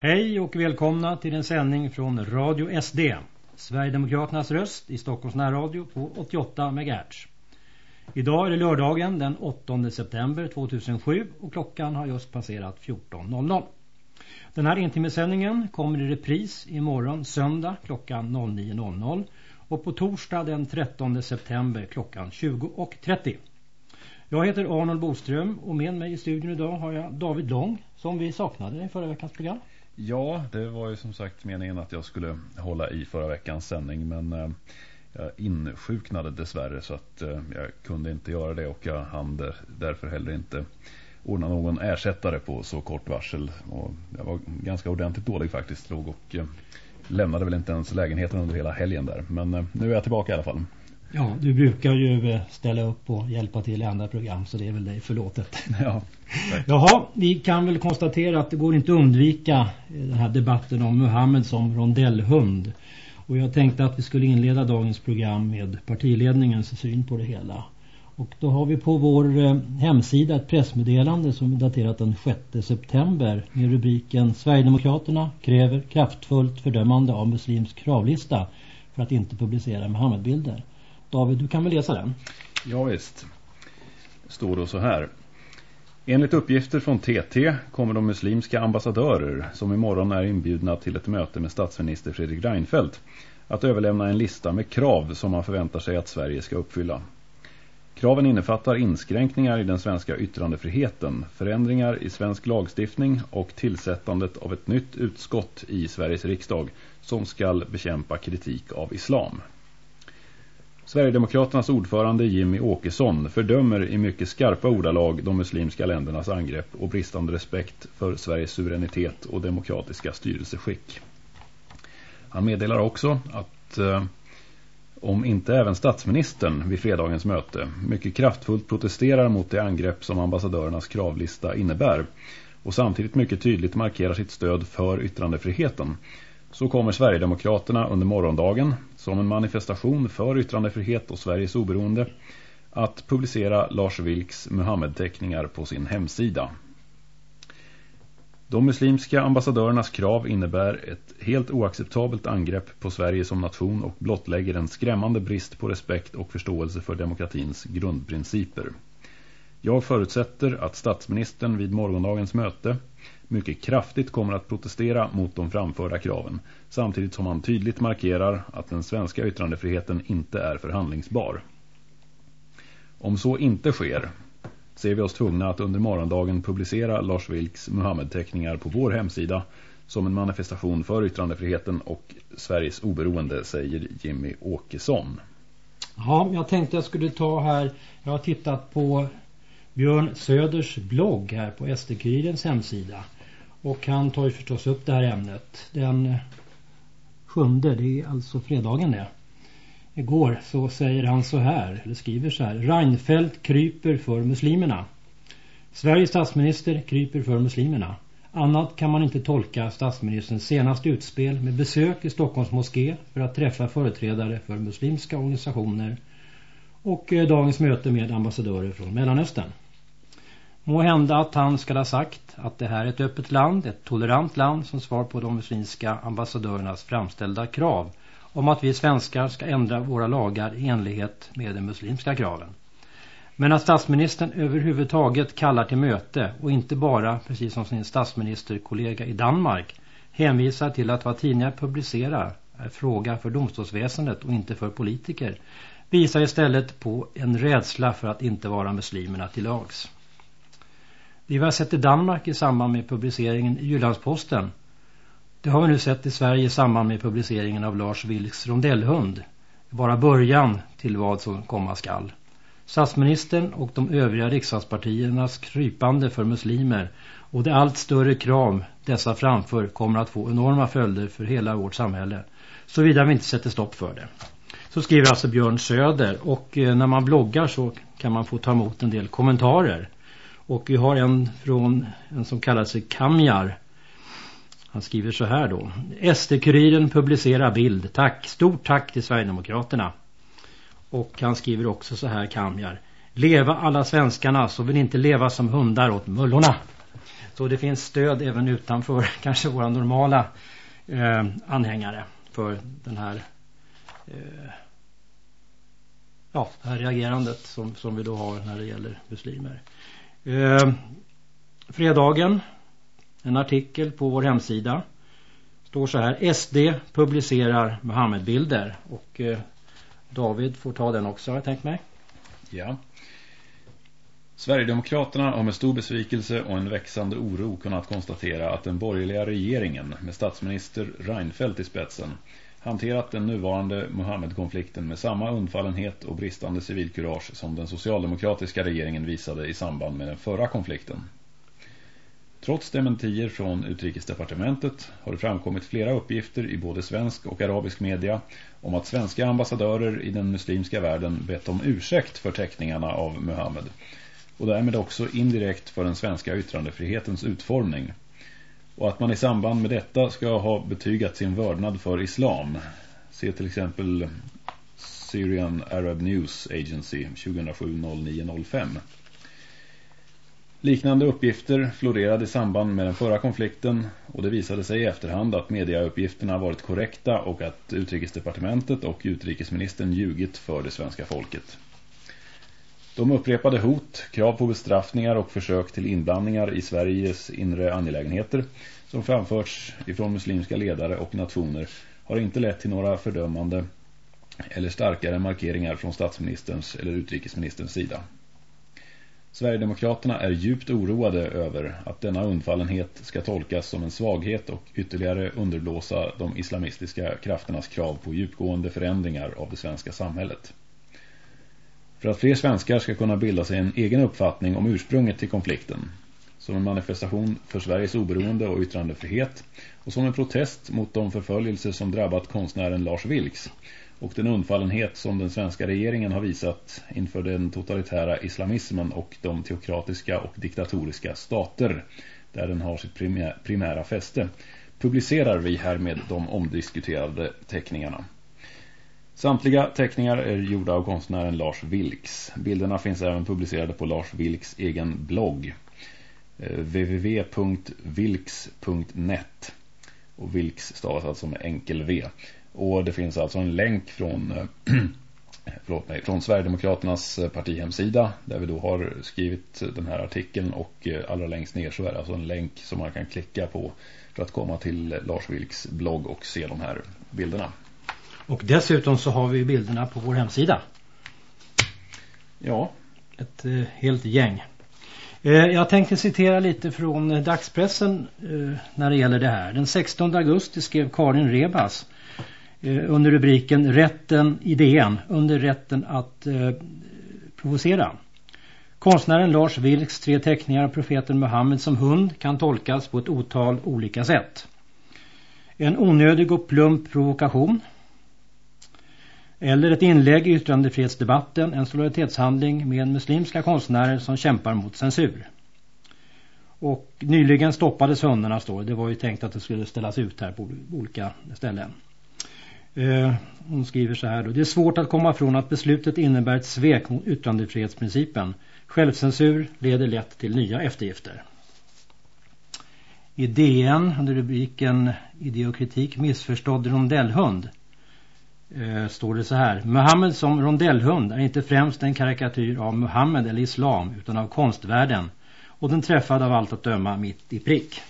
Hej och välkomna till en sändning från Radio SD, Sverigedemokraternas röst i Stockholms närradio på 88 MHz. Idag är det lördagen den 8 september 2007 och klockan har just passerat 14.00. Den här entimmesändningen kommer i repris imorgon söndag klockan 09.00 och på torsdag den 13 september klockan 20.30. Jag heter Arnold Boström och med mig i studion idag har jag David Lång som vi saknade i förra veckans program. Ja, det var ju som sagt meningen att jag skulle hålla i förra veckans sändning men eh, jag insjuknade dessvärre så att eh, jag kunde inte göra det och jag hann därför heller inte ordna någon ersättare på så kort varsel. Och jag var ganska ordentligt dålig faktiskt låg och eh, lämnade väl inte ens lägenheten under hela helgen där. Men nu är jag tillbaka i alla fall. Ja, du brukar ju eh, ställa upp och hjälpa till i andra program så det är väl dig förlåtet. Ja. Jaha, vi kan väl konstatera att det går inte att undvika eh, den här debatten om Muhammed som rondellhund. Och jag tänkte att vi skulle inleda dagens program med partiledningens syn på det hela. Och då har vi på vår eh, hemsida ett pressmeddelande som är daterat den 6 september med rubriken Sverigedemokraterna kräver kraftfullt fördömande av muslims kravlista för att inte publicera Muhammedbilder. David, du kan väl läsa den? Ja visst. Det står då så här. Enligt uppgifter från TT kommer de muslimska ambassadörer som imorgon är inbjudna till ett möte med statsminister Fredrik Reinfeldt att överlämna en lista med krav som man förväntar sig att Sverige ska uppfylla. Kraven innefattar inskränkningar i den svenska yttrandefriheten, förändringar i svensk lagstiftning och tillsättandet av ett nytt utskott i Sveriges riksdag som ska bekämpa kritik av islam. Sverigedemokraternas ordförande Jimmy Åkesson fördömer i mycket skarpa ordalag de muslimska ländernas angrepp och bristande respekt för Sveriges suveränitet och demokratiska styrelseskick. Han meddelar också att eh, om inte även statsministern vid fredagens möte mycket kraftfullt protesterar mot det angrepp som ambassadörernas kravlista innebär och samtidigt mycket tydligt markerar sitt stöd för yttrandefriheten så kommer Sverigedemokraterna under morgondagen som en manifestation för yttrandefrihet och Sveriges oberoende att publicera Lars Vilks Muhammed-teckningar på sin hemsida. De muslimska ambassadörernas krav innebär ett helt oacceptabelt angrepp på Sverige som nation och blottlägger en skrämmande brist på respekt och förståelse för demokratins grundprinciper. Jag förutsätter att statsministern vid morgondagens möte mycket kraftigt kommer att protestera mot de framförda kraven samtidigt som han tydligt markerar att den svenska yttrandefriheten inte är förhandlingsbar. Om så inte sker ser vi oss tvungna att under morgondagen publicera Lars Vilks Muhammed-teckningar på vår hemsida som en manifestation för yttrandefriheten och Sveriges oberoende, säger Jimmy Åkesson. Ja, jag tänkte jag skulle ta här, jag har tittat på Björn Söders blogg här på SD-kurirens hemsida. Och han tar ju förstås upp det här ämnet. Den sjunde, det är alltså fredagen det. Igår så säger han så här, eller skriver så här. Reinfeldt kryper för muslimerna. Sveriges statsminister kryper för muslimerna. Annat kan man inte tolka statsministerns senaste utspel med besök i Stockholms moské för att träffa företrädare för muslimska organisationer och eh, dagens möte med ambassadörer från Mellanöstern. Må hända att han ska ha sagt att det här är ett öppet land, ett tolerant land som svar på de muslimska ambassadörernas framställda krav om att vi svenskar ska ändra våra lagar i enlighet med de muslimska kraven. Men att statsministern överhuvudtaget kallar till möte och inte bara, precis som sin statsministerkollega i Danmark, hänvisar till att vad tidningar publicerar är fråga för domstolsväsendet och inte för politiker, visar istället på en rädsla för att inte vara muslimerna till lags. Det vi har sett i Danmark i samband med publiceringen i Jyllandsposten. Det har vi nu sett i Sverige i samband med publiceringen av Lars Vilks rondellhund. Bara början till vad som komma skall. Statsministern och de övriga riksdagspartiernas krypande för muslimer och det allt större krav dessa framför kommer att få enorma följder för hela vårt samhälle. Såvida vi inte sätter stopp för det. Så skriver alltså Björn Söder och eh, när man bloggar så kan man få ta emot en del kommentarer. Och vi har en från en som kallar sig Kamjar. Han skriver så här då. SD-kuriren publicerar bild. Tack, stort tack till Sverigedemokraterna. Och han skriver också så här Kamjar. Leva alla svenskarna så vill inte leva som hundar åt mullorna. Så det finns stöd även utanför kanske våra normala eh, anhängare för den här eh, ja, det här reagerandet som, som vi då har när det gäller muslimer. Eh, fredagen, en artikel på vår hemsida står så här SD publicerar Mohammed-bilder och eh, David får ta den också har jag tänkt mig. Ja. Sverigedemokraterna har med stor besvikelse och en växande oro kunnat konstatera att den borgerliga regeringen med statsminister Reinfeldt i spetsen hanterat den nuvarande Mohammed-konflikten med samma undfallenhet och bristande civilkurage som den socialdemokratiska regeringen visade i samband med den förra konflikten. Trots dementier från utrikesdepartementet har det framkommit flera uppgifter i både svensk och arabisk media om att svenska ambassadörer i den muslimska världen bett om ursäkt för teckningarna av Muhammed och därmed också indirekt för den svenska yttrandefrihetens utformning och att man i samband med detta ska ha betygat sin vördnad för islam. Se till exempel Syrian Arab News Agency 2007-0905. Liknande uppgifter florerade i samband med den förra konflikten och det visade sig i efterhand att mediauppgifterna varit korrekta och att utrikesdepartementet och utrikesministern ljugit för det svenska folket. De upprepade hot, krav på bestraffningar och försök till inblandningar i Sveriges inre angelägenheter som framförts ifrån muslimska ledare och nationer har inte lett till några fördömande eller starkare markeringar från statsministerns eller utrikesministerns sida. Sverigedemokraterna är djupt oroade över att denna undfallenhet ska tolkas som en svaghet och ytterligare underblåsa de islamistiska krafternas krav på djupgående förändringar av det svenska samhället. För att fler svenskar ska kunna bilda sig en egen uppfattning om ursprunget till konflikten. Som en manifestation för Sveriges oberoende och yttrandefrihet. Och som en protest mot de förföljelser som drabbat konstnären Lars Vilks. Och den undfallenhet som den svenska regeringen har visat inför den totalitära islamismen och de teokratiska och diktatoriska stater. Där den har sitt primära fäste. Publicerar vi härmed de omdiskuterade teckningarna. Samtliga teckningar är gjorda av konstnären Lars Vilks. Bilderna finns även publicerade på Lars Vilks egen blogg eh, www.vilks.net och Vilks stavas alltså med enkel V. Och det finns alltså en länk från, eh, förlåt mig, från Sverigedemokraternas eh, partihemsida där vi då har skrivit den här artikeln och allra längst ner så är det alltså en länk som man kan klicka på för att komma till Lars Vilks blogg och se de här bilderna. Och dessutom så har vi bilderna på vår hemsida. Ja. Ett eh, helt gäng. Eh, jag tänkte citera lite från eh, dagspressen eh, när det gäller det här. Den 16 augusti skrev Karin Rebas eh, under rubriken Rätten idén under rätten att eh, provocera. Konstnären Lars Vilks tre teckningar av profeten Muhammed som hund kan tolkas på ett otal olika sätt. En onödig och plump provokation eller ett inlägg i yttrandefrihetsdebatten, en solidaritetshandling med muslimska konstnärer som kämpar mot censur. Och nyligen stoppades hundarna står det. var ju tänkt att det skulle ställas ut här på olika ställen. Eh, hon skriver så här då. Det är svårt att komma från att beslutet innebär ett svek mot yttrandefrihetsprincipen. Självcensur leder lätt till nya eftergifter. I DN under rubriken Ideokritik missförstådd rondellhund Eh, står det så här. Muhammed som rondellhund är inte främst en karikatyr av Muhammed eller islam utan av konstvärlden. Och den träffade av allt att döma mitt i prick.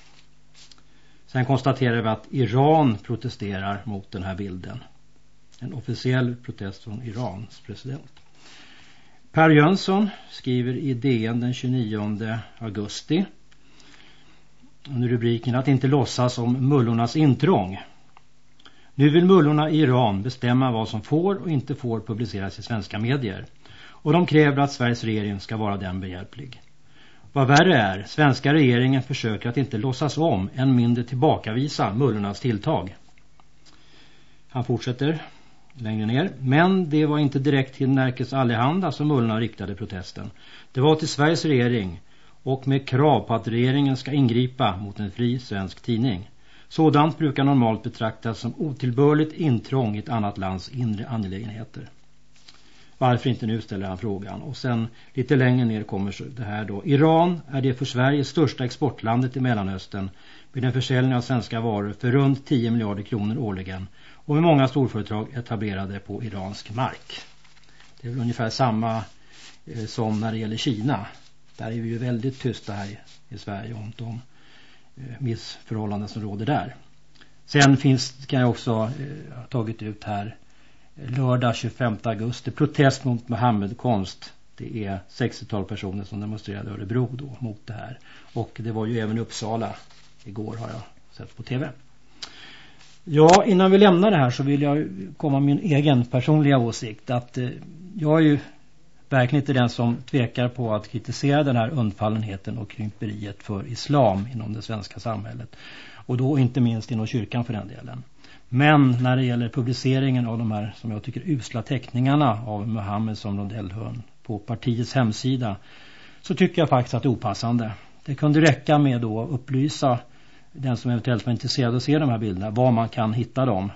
Sen konstaterar vi att Iran protesterar mot den här bilden. En officiell protest från Irans president. Per Jönsson skriver i DN den 29 augusti under rubriken att inte låtsas om mullornas intrång. Nu vill mullorna i Iran bestämma vad som får och inte får publiceras i svenska medier. Och de kräver att Sveriges regering ska vara den behjälplig. Vad värre är, svenska regeringen försöker att inte låtsas om, än mindre tillbakavisa mullornas tilltag. Han fortsätter längre ner. Men det var inte direkt till Närkes Allehanda som mullorna riktade protesten. Det var till Sveriges regering och med krav på att regeringen ska ingripa mot en fri svensk tidning. Sådant brukar normalt betraktas som otillbörligt intrång i ett annat lands inre angelägenheter. Varför inte nu ställer han frågan. Och sen lite längre ner kommer det här då. Iran är det för Sverige största exportlandet i Mellanöstern med en försäljning av svenska varor för runt 10 miljarder kronor årligen och med många storföretag etablerade på iransk mark. Det är väl ungefär samma eh, som när det gäller Kina. Där är vi ju väldigt tysta här i, i Sverige om de Eh, missförhållanden som råder där. Sen finns, kan jag också eh, ha tagit ut här eh, lördag 25 augusti protest mot Mohammed-konst. Det är 60-tal personer som demonstrerade i Örebro då mot det här. Och det var ju även Uppsala igår har jag sett på tv. Ja, innan vi lämnar det här så vill jag komma med min egen personliga åsikt. Att jag är ju verkligen inte den som tvekar på att kritisera den här undfallenheten och krymperiet för islam inom det svenska samhället. Och då inte minst inom kyrkan för den delen. Men när det gäller publiceringen av de här som jag tycker usla teckningarna av Muhammed som rondellhörn på partiets hemsida så tycker jag faktiskt att det är opassande. Det kunde räcka med då att upplysa den som eventuellt var intresserad av att se de här bilderna var man kan hitta dem.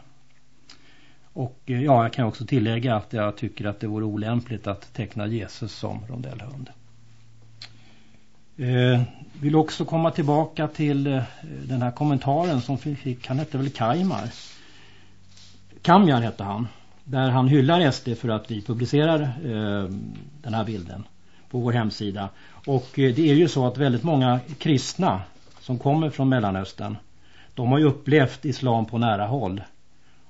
Och eh, ja, jag kan också tillägga att jag tycker att det vore olämpligt att teckna Jesus som rondellhund. Eh, vill också komma tillbaka till eh, den här kommentaren som fick, han hette väl Kajmar? Kamjar hette han. Där han hyllar SD för att vi publicerar eh, den här bilden på vår hemsida. Och eh, det är ju så att väldigt många kristna som kommer från Mellanöstern de har ju upplevt islam på nära håll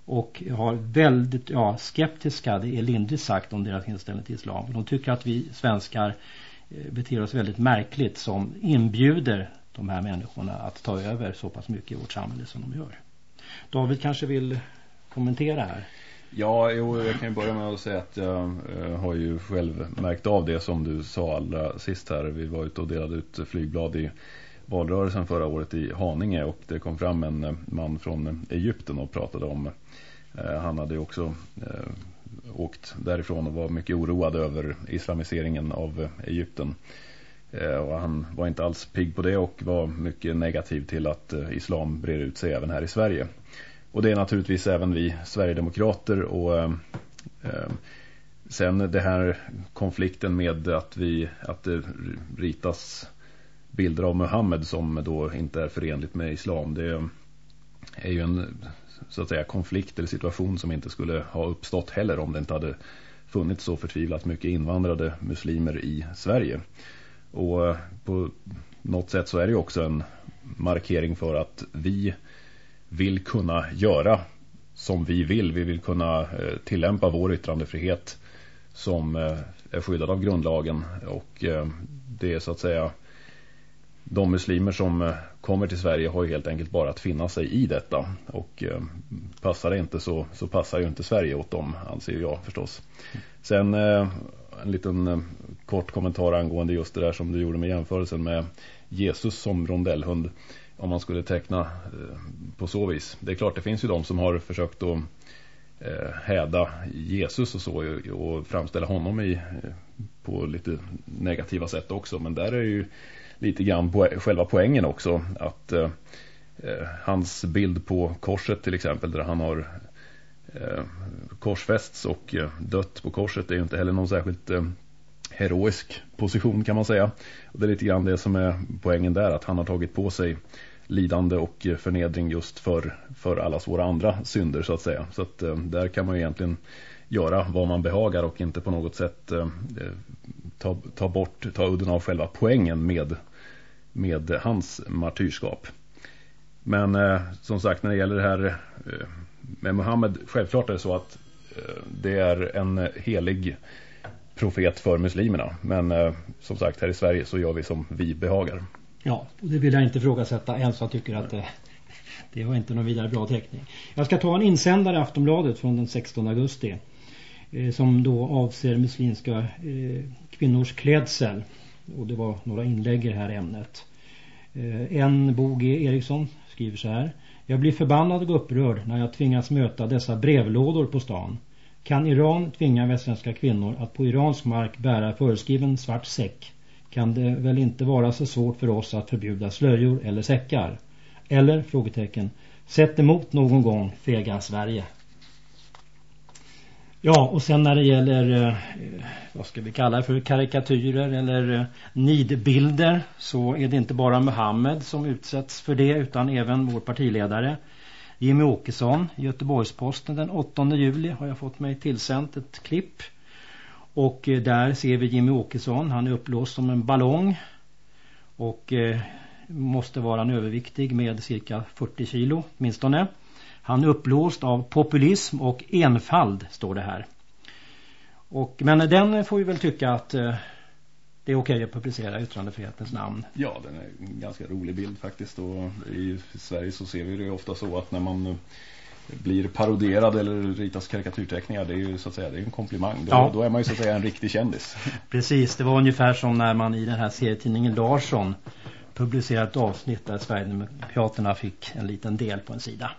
och har väldigt ja, skeptiska, det är lindrigt sagt om deras inställning till islam. De tycker att vi svenskar eh, beter oss väldigt märkligt som inbjuder de här människorna att ta över så pass mycket i vårt samhälle som de gör. David kanske vill kommentera här? Ja, jo, jag kan ju börja med att säga att jag eh, har ju själv märkt av det som du sa allra sist här. Vi var ute och delade ut flygblad i valrörelsen förra året i Haninge och det kom fram en eh, man från Egypten och pratade om eh, Eh, han hade ju också eh, åkt därifrån och var mycket oroad över islamiseringen av Egypten. Eh, och han var inte alls pigg på det och var mycket negativ till att islam brer ut sig även här i Sverige. Och det är naturligtvis även vi Sverigedemokrater och sen det här konflikten med att vi att det ritas bilder av Muhammed som då inte är förenligt med islam. Det är ju en så att säga konflikt eller situation som inte skulle ha uppstått heller om det inte hade funnits så förtvivlat mycket invandrade muslimer i Sverige. Och eh, på något sätt så är det ju också en markering för att vi vill kunna göra som vi vill. Vi vill kunna eh, tillämpa vår yttrandefrihet som eh, är skyddad av grundlagen och det är så att säga de muslimer som kommer till Sverige har ju helt enkelt bara att finna sig i detta och eh, passar det inte så, så passar ju inte Sverige åt dem anser jag förstås. Sen eh, en liten eh, kort kommentar angående just det där som du gjorde med jämförelsen med Jesus som rondellhund om man skulle teckna eh, på så vis. Det är klart, det finns ju de som har försökt att häda Jesus och så och framställa honom i, på lite negativa sätt också. Men där är ju lite grann på, själva poängen också att eh, eh, hans bild på korset till exempel där han har eh, korsfästs och eh, dött på korset är ju inte heller någon särskilt eh, heroisk position kan man säga. Och det är lite grann det som är poängen där att han har tagit på sig lidande och eh, förnedring just för, för allas våra andra synder så att säga. Så att eh, där kan man ju egentligen göra vad man behagar och inte på något sätt eh, ta, ta bort, ta udden av själva poängen med, med hans martyrskap. Men eh, som sagt när det gäller det här eh, med Muhammed, självklart är det så att eh, det är en helig profet för muslimerna. Men eh, som sagt här i Sverige så gör vi som vi behagar. Ja, och det vill jag inte ifrågasätta ens jag tycker att det, eh, det var inte någon vidare bra teckning. Jag ska ta en insändare i Aftonbladet från den 16 augusti eh, som då avser muslimska eh, kvinnors klädsel. Och det var några inlägg i det här ämnet. Eh, en Bo G. Eriksson skriver så här. Jag blir förbannad och upprörd när jag tvingas möta dessa brevlådor på stan. Kan Iran tvinga västländska kvinnor att på iransk mark bära föreskriven svart säck kan det väl inte vara så svårt för oss att förbjuda slöjor eller säckar. Eller, frågetecken, sätt emot någon gång fega Sverige. Ja, och sen när det gäller, eh, vad ska vi kalla det för, karikatyrer eller eh, nidbilder så är det inte bara Mohammed som utsätts för det utan även vår partiledare Jimmy Åkesson i Göteborgsposten den 8 juli har jag fått mig tillsänt ett klipp. Och eh, där ser vi Jimmy Åkesson, han är upplåst som en ballong och eh, måste vara en överviktig med cirka 40 kilo åtminstone. Han är upplåst av populism och enfald står det här. Och, men den får vi väl tycka att eh, det är okej att publicera yttrandefrihetens namn. Ja, den är en ganska rolig bild faktiskt. Och I Sverige så ser vi det ofta så att när man eh, blir paroderad eller ritas karikatyrteckningar, det är ju så att säga det är en komplimang. Då, ja. då är man ju så att säga en riktig kändis. Precis, det var ungefär som när man i den här serietidningen Larsson publicerade ett avsnitt där Sverigedemokraterna fick en liten del på en sida.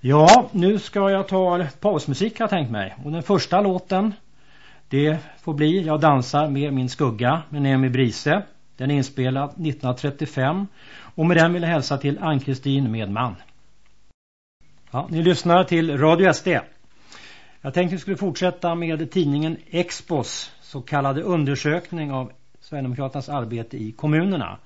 Ja, nu ska jag ta pausmusik har jag tänkt mig. Och den första låten, det får bli Jag dansar med min skugga med Nemi Brise. Den är inspelad 1935. Och med den vill jag hälsa till Ann-Kristin Medman. Ja, ni lyssnar till Radio SD. Jag tänkte vi skulle fortsätta med tidningen Expos så kallade undersökning av Sverigedemokraternas arbete i kommunerna.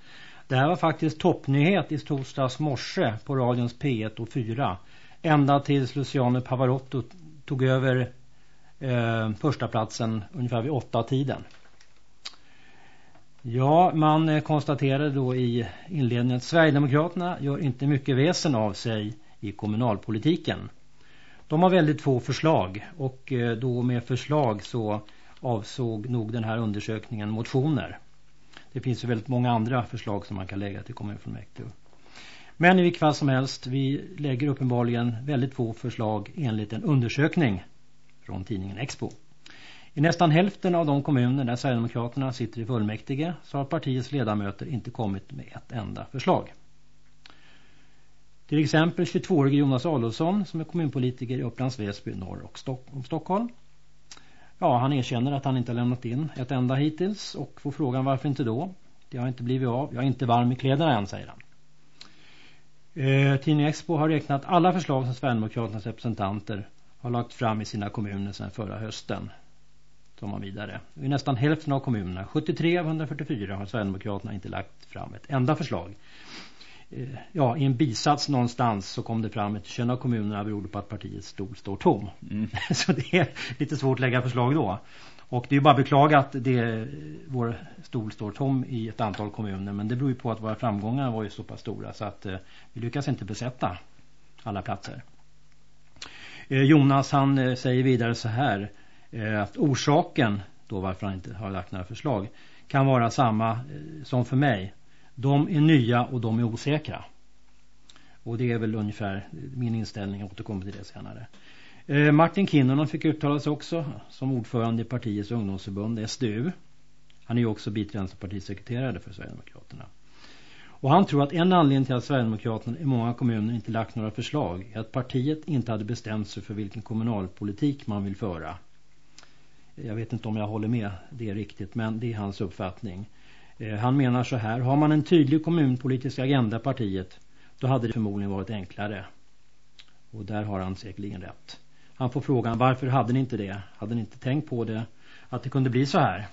Det här var faktiskt toppnyhet i torsdags morse på radions P1 och 4 ända tills Luciano Pavarotti tog över eh, första platsen ungefär vid åtta tiden. Ja, man eh, konstaterade då i inledningen att Sverigedemokraterna gör inte mycket väsen av sig i kommunalpolitiken. De har väldigt få förslag och eh, då med förslag så avsåg nog den här undersökningen motioner. Det finns ju väldigt många andra förslag som man kan lägga till kommunfullmäktige. Men i vilket fall som helst, vi lägger uppenbarligen väldigt få förslag enligt en undersökning från tidningen Expo. I nästan hälften av de kommuner där Sverigedemokraterna sitter i fullmäktige så har partiets ledamöter inte kommit med ett enda förslag. Till exempel 22-årige Jonas Adolfsson som är kommunpolitiker i Upplands Väsby norr om Stockholm. Ja, han erkänner att han inte har lämnat in ett enda hittills och får frågan varför inte då? Det har inte blivit av. Jag är inte varm i kläderna än, säger han. Eh, Tidning Expo har räknat alla förslag som Sverigedemokraternas representanter har lagt fram i sina kommuner sedan förra hösten. Tar man vidare. I nästan hälften av kommunerna, 73 av 144, har Sverigedemokraterna inte lagt fram ett enda förslag. Eh, ja, i en bisats någonstans så kom det fram att 21 av kommunerna berodde på att partiets stol står tom. Mm. så det är lite svårt att lägga förslag då. Och det är bara att beklaga att det, vår stol står tom i ett antal kommuner. Men det beror ju på att våra framgångar var ju så pass stora så att eh, vi lyckas inte besätta alla platser. Eh, Jonas han eh, säger vidare så här eh, att orsaken då varför han inte har lagt några förslag kan vara samma eh, som för mig. De är nya och de är osäkra. Och det är väl ungefär min inställning, jag återkommer till det senare. Eh, Martin Kinnunen fick uttala sig också som ordförande i partiets ungdomsförbund SDU. Han är ju också biträdande partisekreterare för Sverigedemokraterna. Och han tror att en anledning till att Sverigedemokraterna i många kommuner inte lagt några förslag är att partiet inte hade bestämt sig för vilken kommunalpolitik man vill föra. Eh, jag vet inte om jag håller med det är riktigt men det är hans uppfattning. Eh, han menar så här, har man en tydlig kommunpolitisk agenda partiet då hade det förmodligen varit enklare. Och där har han säkerligen rätt. Han får frågan varför hade ni inte det? Hade ni inte tänkt på det? Att det kunde bli så här?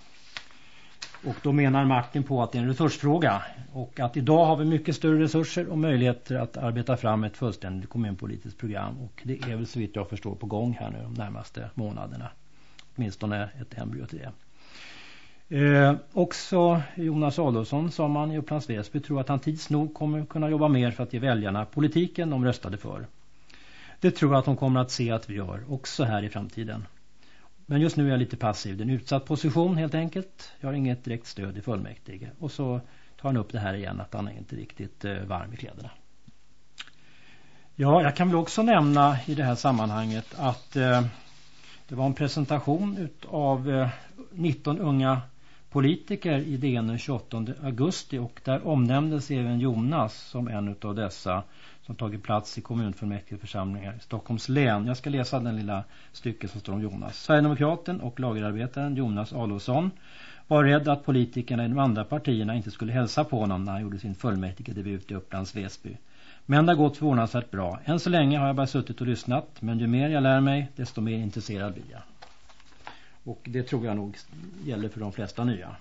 Och då menar Martin på att det är en resursfråga. Och att idag har vi mycket större resurser och möjligheter att arbeta fram ett fullständigt kommunpolitiskt program. Och det är väl så vitt jag förstår på gång här nu de närmaste månaderna. Åtminstone ett embryo till det. Eh, också Jonas Adolfsson sa man i Upplands Väsby tror att han tids nog kommer kunna jobba mer för att ge väljarna politiken de röstade för. Det tror jag att de kommer att se att vi gör också här i framtiden. Men just nu är jag lite passiv. Det är en utsatt position helt enkelt. Jag har inget direkt stöd i fullmäktige. Och så tar han upp det här igen att han är inte riktigt eh, varm i kläderna. Ja, jag kan väl också nämna i det här sammanhanget att eh, det var en presentation av eh, 19 unga politiker i DN den 28 augusti och där omnämndes även Jonas som en av dessa som tagit plats i kommunfullmäktigeförsamlingar i Stockholms län. Jag ska läsa den lilla stycket som står om Jonas. Sverigedemokraten och lagerarbetaren Jonas Adolfsson var rädd att politikerna i de andra partierna inte skulle hälsa på honom när han gjorde sin fullmäktigedebut i Upplands Väsby. Men det har gått förvånansvärt bra. Än så länge har jag bara suttit och lyssnat. Men ju mer jag lär mig desto mer intresserad blir jag. Och det tror jag nog gäller för de flesta nya.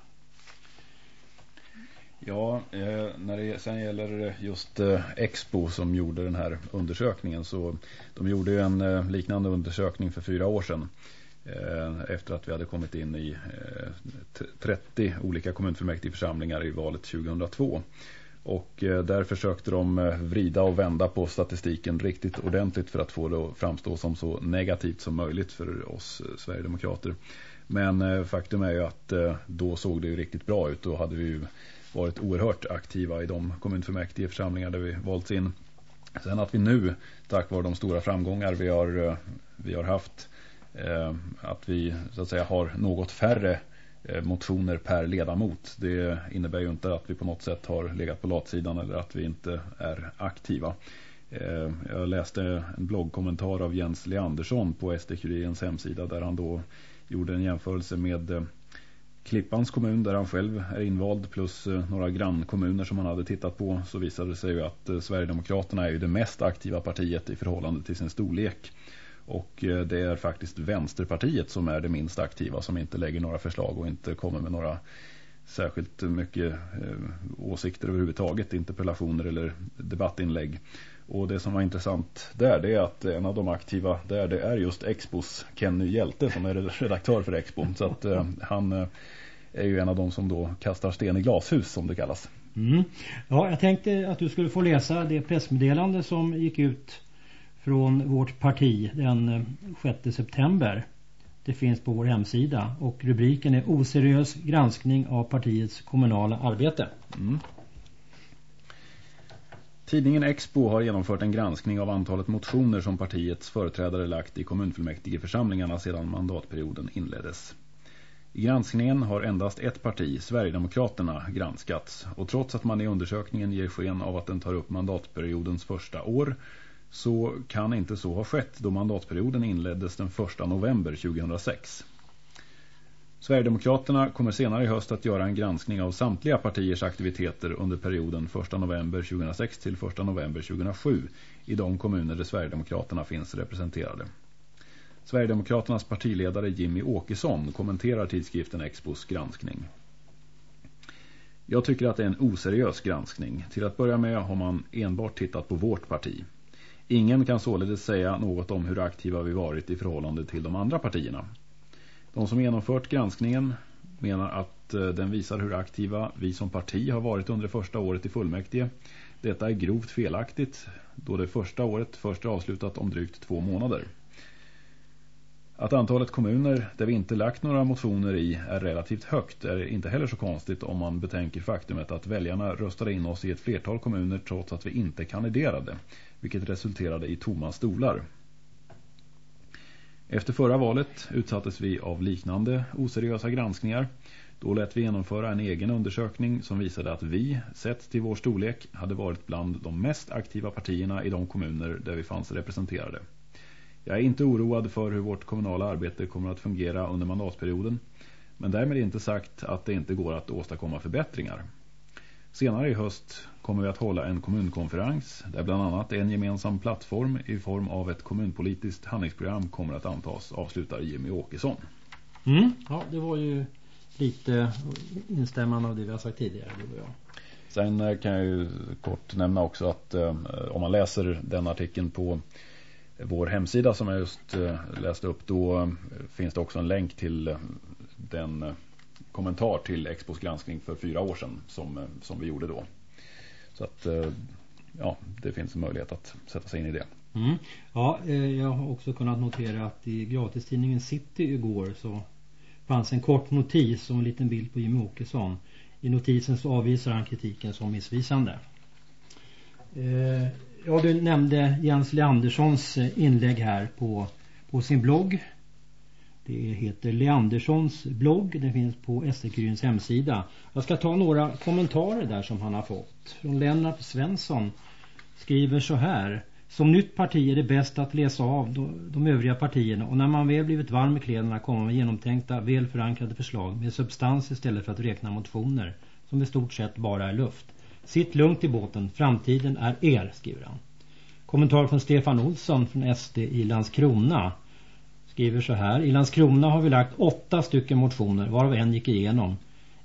Ja, eh, när det sen gäller eh, just eh, Expo som gjorde den här undersökningen så de gjorde ju en liknande undersökning för fyra år sedan efter att vi hade kommit in i 30 olika kommunfullmäktigeförsamlingar i valet 2002. Och där försökte de vrida och vända på statistiken riktigt ordentligt för att få det att framstå som så negativt som möjligt för oss Sverigedemokrater. Men faktum är ju att då såg det ju riktigt bra ut. Då hade vi ju varit oerhört aktiva i de kommunfullmäktige församlingar där vi valts in. Sen att vi nu, tack vare de stora framgångar vi har, eh, vi har haft, eh, att vi så att säga har något färre eh, motioner per ledamot. Det innebär ju inte att vi på något sätt har legat på latsidan eller att vi inte är aktiva. Jag läste en bloggkommentar av Jens Leandersson på SD-kurirens hemsida där han då gjorde en jämförelse med Klippans kommun där han själv är invald plus eh, några grannkommuner som han hade tittat på så visade det sig ju att eh, Sverigedemokraterna är ju det mest aktiva partiet i förhållande till sin storlek. Och eh, det är faktiskt Vänsterpartiet som är det minst aktiva som inte lägger några förslag och inte kommer med några särskilt mycket åsikter överhuvudtaget, interpellationer eller debattinlägg. Och det som var intressant där det är att en av de aktiva där det är just Expos Kenny Hjälte som är redaktör för Expo. Så att eh, han eh, är ju en av de som då kastar sten i glashus som det kallas. Mm. Ja, jag tänkte att du skulle få läsa det pressmeddelande som gick ut från vårt parti den 6 eh, september. Det finns på vår hemsida och rubriken är Oseriös granskning av partiets kommunala arbete. Mm. Tidningen Expo har genomfört en granskning av antalet motioner som partiets företrädare lagt i kommunfullmäktigeförsamlingarna sedan mandatperioden inleddes. I granskningen har endast ett parti, Sverigedemokraterna, granskats och trots att man i undersökningen ger sken av att den tar upp mandatperiodens första år så kan inte så ha skett då mandatperioden inleddes den 1 november 2006. Sverigedemokraterna kommer senare i höst att göra en granskning av samtliga partiers aktiviteter under perioden 1 november 2006 till 1 november 2007 i de kommuner där Sverigedemokraterna finns representerade. Sverigedemokraternas partiledare Jimmy Åkesson kommenterar tidskriften Expos granskning. Jag tycker att det är en oseriös granskning. Till att börja med har man enbart tittat på vårt parti. Ingen kan således säga något om hur aktiva vi varit i förhållande till de andra partierna. De som genomfört granskningen menar att eh, den visar hur aktiva vi som parti har varit under det första året i fullmäktige. Detta är grovt felaktigt då det första året först är avslutat om drygt två månader. Att antalet kommuner där vi inte lagt några motioner i är relativt högt är inte heller så konstigt om man betänker faktumet att väljarna röstade in oss i ett flertal kommuner trots att vi inte kandiderade, vilket resulterade i tomma stolar. Efter förra valet utsattes vi av liknande oseriösa granskningar. Då lät vi genomföra en egen undersökning som visade att vi, sett till vår storlek, hade varit bland de mest aktiva partierna i de kommuner där vi fanns representerade. Jag är inte oroad för hur vårt kommunala arbete kommer att fungera under mandatperioden, men därmed inte sagt att det inte går att åstadkomma förbättringar. Senare i höst kommer vi att hålla en kommunkonferens där bland annat en gemensam plattform i form av ett kommunpolitiskt handlingsprogram kommer att antas, avslutar Jimmy Åkesson. Mm, ja, det var ju lite instämmande av det vi har sagt tidigare, du och jag. Sen eh, kan jag ju kort nämna också att eh, om man läser den artikeln på vår hemsida som jag just eh, läste upp då eh, finns det också en länk till eh, den kommentar till Expos granskning för fyra år sedan som, som vi gjorde då. Så att ja, det finns en möjlighet att sätta sig in i det. Mm. Ja, jag har också kunnat notera att i gratistidningen City igår så fanns en kort notis och en liten bild på Jimmy Åkesson. I notisen så avvisar han kritiken som missvisande. Ja, du nämnde Jens Leanderssons eh, inlägg här på, på sin blogg det heter Leanderssons blogg. Den finns på SD-Kurirens hemsida. Jag ska ta några kommentarer där som han har fått. Från Lennart Svensson skriver så här. Som nytt parti är det bäst att läsa av de övriga partierna och när man väl blivit varm i kläderna kommer med genomtänkta, väl förankrade förslag med substans istället för att räkna motioner som i stort sett bara är luft. Sitt lugnt i båten, framtiden är er, skriver han. Kommentar från Stefan Olsson från SD i Landskrona skriver så här. I Landskrona har vi lagt åtta stycken motioner varav en gick igenom.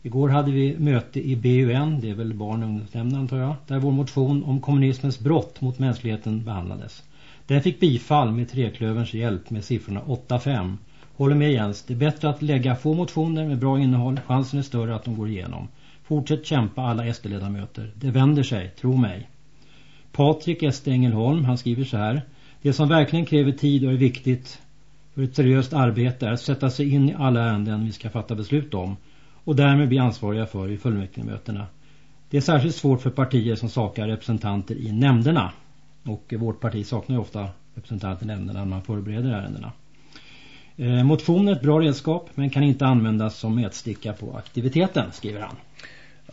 Igår hade vi möte i BUN, det är väl barn- och ungdomsnämnden antar jag, där vår motion om kommunismens brott mot mänskligheten behandlades. Den fick bifall med treklöverns hjälp med siffrorna 8-5. Håller med Jens, det är bättre att lägga få motioner med bra innehåll, chansen är större att de går igenom. Fortsätt kämpa alla SD-ledamöter, det vänder sig, tro mig. Patrik S. Engelholm, han skriver så här. Det som verkligen kräver tid och är viktigt för ett seriöst arbete är att sätta sig in i alla ärenden vi ska fatta beslut om och därmed bli ansvariga för i fullmäktigemötena. Det är särskilt svårt för partier som saknar representanter i nämnderna. Och vårt parti saknar ju ofta representanter i nämnderna när man förbereder ärendena. Motionen motion är ett bra redskap men kan inte användas som mätsticka på aktiviteten, skriver han.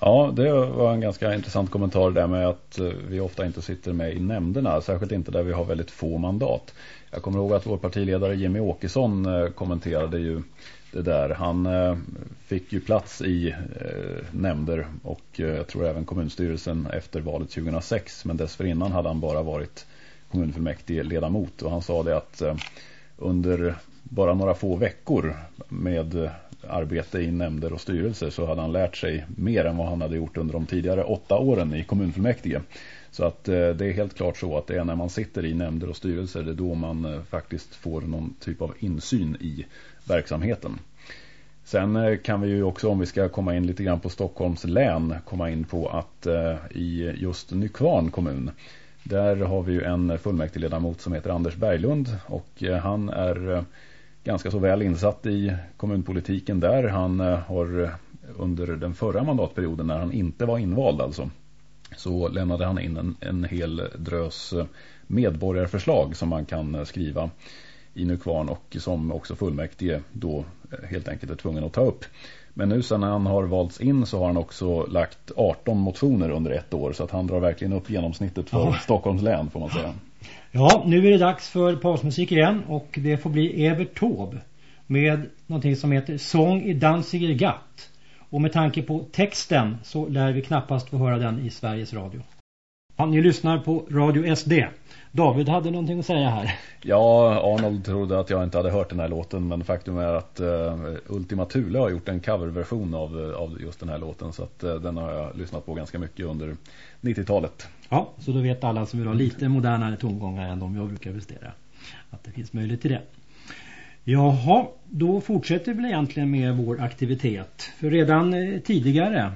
Ja, det var en ganska intressant kommentar där med att eh, vi ofta inte sitter med i nämnderna, särskilt inte där vi har väldigt få mandat. Jag kommer ihåg att vår partiledare Jimmy Åkesson eh, kommenterade ju det där. Han eh, fick ju plats i nämnder och jag tror även kommunstyrelsen efter valet 2006, men dessförinnan hade han bara varit kommunfullmäktige ledamot och han sa det att under bara några få veckor med arbete i nämnder och styrelser så hade han lärt sig mer än vad han hade gjort under de tidigare åtta åren i kommunfullmäktige. Så att eh, det är helt klart så att det är när man sitter i nämnder och styrelser det är då man eh, faktiskt får någon typ av insyn i verksamheten. Sen eh, kan vi ju också om vi ska komma in lite grann på Stockholms län komma in på att i just Nykvarn kommun där har vi ju en fullmäktigeledamot som heter Anders Berglund och han är ganska så väl insatt i kommunpolitiken där. Han eh, har eh, under den förra mandatperioden när han inte var invald alltså så lämnade han in en, en hel drös eh, medborgarförslag som man kan skriva i Nykvarn och som också fullmäktige då helt enkelt är tvungen att ta upp. Men nu sen när han har valts in så har han också lagt 18 motioner under ett år så att han drar verkligen upp genomsnittet för ja. Stockholms län får man säga. Ja, nu är det dags för pausmusik igen och det får bli Evert Taube med någonting som heter Sång i Danziger Gatt. Och med tanke på texten så lär vi knappast få höra den i Sveriges Radio. Ja, ni lyssnar på Radio SD. David hade någonting att säga här. Ja, Arnold trodde att jag inte hade hört den här låten men faktum är att uh, Ultima Thule har gjort en coverversion av, eh, av just den här låten så att uh, den har jag lyssnat på ganska mycket under 90-talet. Ja, så då vet alla som vill ha lite modernare tongångar än de jag brukar prestera att det finns möjlighet till det. Jaha, då fortsätter vi egentligen med vår aktivitet. För redan eh, tidigare